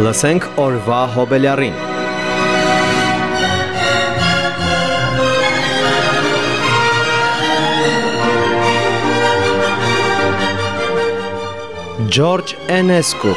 Լսենք օրվա հոբելյարին։ Ջորջ Էնեսկու